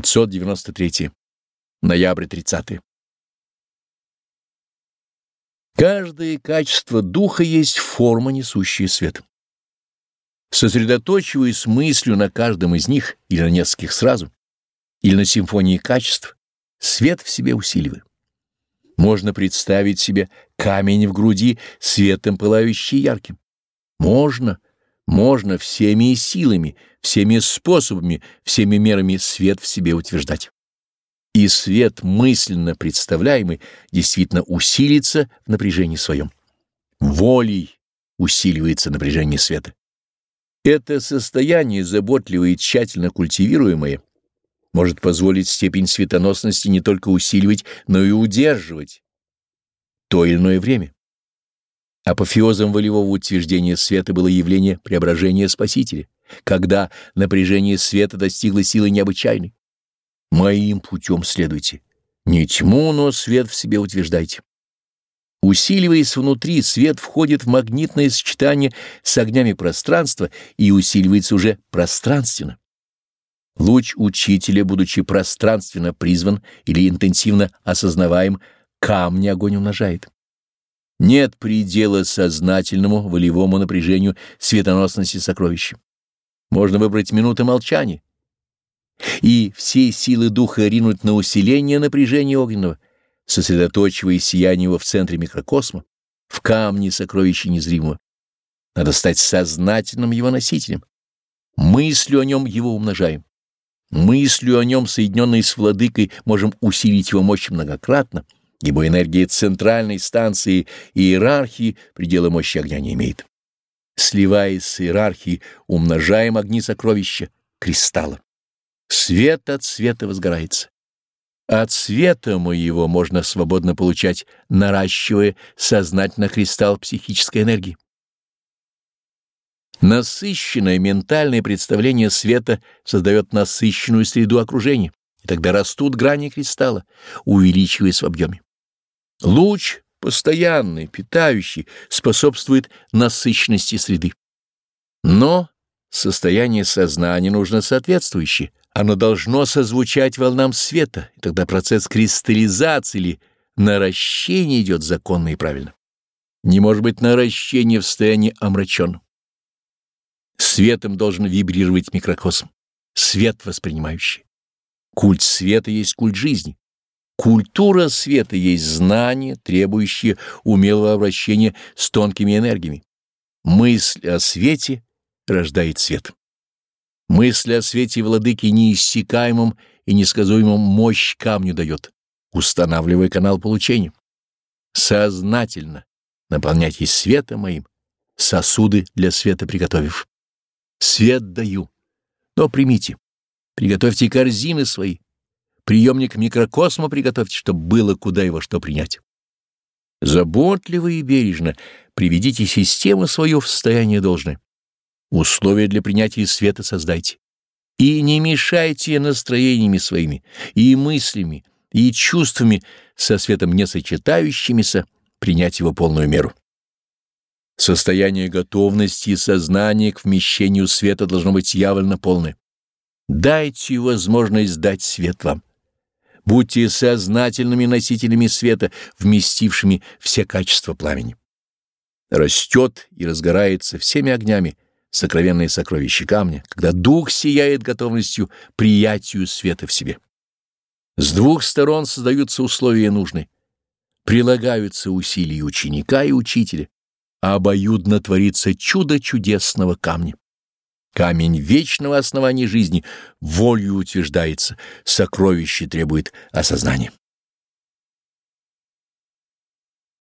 593. Ноябрь 30. Каждое качество духа есть форма, несущая свет. Сосредоточиваясь мыслью на каждом из них или на нескольких сразу, или на симфонии качеств, свет в себе усиливая. Можно представить себе камень в груди, светом пылающий ярким. Можно, можно всеми силами, всеми способами, всеми мерами свет в себе утверждать. И свет, мысленно представляемый, действительно усилится в напряжении своем. Волей усиливается напряжение света. Это состояние, заботливое и тщательно культивируемое, может позволить степень светоносности не только усиливать, но и удерживать то или иное время. Апофеозом волевого утверждения света было явление преображения Спасителя, когда напряжение света достигло силы необычайной. Моим путем следуйте. Не тьму, но свет в себе утверждайте. Усиливаясь внутри, свет входит в магнитное сочетание с огнями пространства и усиливается уже пространственно. Луч учителя, будучи пространственно призван или интенсивно осознаваем, камни огонь умножает. Нет предела сознательному волевому напряжению светоносности сокровища. Можно выбрать минуты молчания и все силы духа ринуть на усиление напряжения огненного, сосредоточивая сияние его в центре микрокосма, в камне сокровища незримого. Надо стать сознательным его носителем. Мыслью о нем его умножаем. Мыслью о нем, соединенной с владыкой, можем усилить его мощь многократно, ибо энергия центральной станции и иерархии предела мощи огня не имеет. Сливаясь с иерархией, умножаем огни сокровища, кристалла. Свет от света возгорается. От света моего можно свободно получать, наращивая сознательно кристалл психической энергии. Насыщенное ментальное представление света создает насыщенную среду окружения, и тогда растут грани кристалла, увеличиваясь в объеме. Луч, постоянный, питающий, способствует насыщенности среды. Но состояние сознания нужно соответствующее, оно должно созвучать волнам света, и тогда процесс кристаллизации или наращения идет законно и правильно. Не может быть наращения в состоянии омраченном. Светом должен вибрировать микрокосм, свет воспринимающий. Культ света есть культ жизни. Культура света есть знание, требующее умелого обращения с тонкими энергиями. Мысль о свете рождает свет. Мысль о свете владыки неиссякаемым и несказуемым мощь камню дает, устанавливая канал получения. Сознательно наполняйтесь светом моим, сосуды для света приготовив. Свет даю, но примите. Приготовьте корзины свои, приемник микрокосма приготовьте, чтобы было куда его что принять. Заботливо и бережно приведите систему свою в состояние должное. Условия для принятия света создайте. И не мешайте настроениями своими, и мыслями, и чувствами со светом не сочетающимися принять его полную меру. Состояние готовности и сознания к вмещению света должно быть явно полное. Дайте возможность дать свет вам. Будьте сознательными носителями света, вместившими все качества пламени. Растет и разгорается всеми огнями сокровенные сокровища камня, когда дух сияет готовностью приятию света в себе. С двух сторон создаются условия нужные. Прилагаются усилия ученика и учителя, а обоюдно творится чудо чудесного камня. Камень вечного основания жизни волю утверждается, сокровище требует осознания.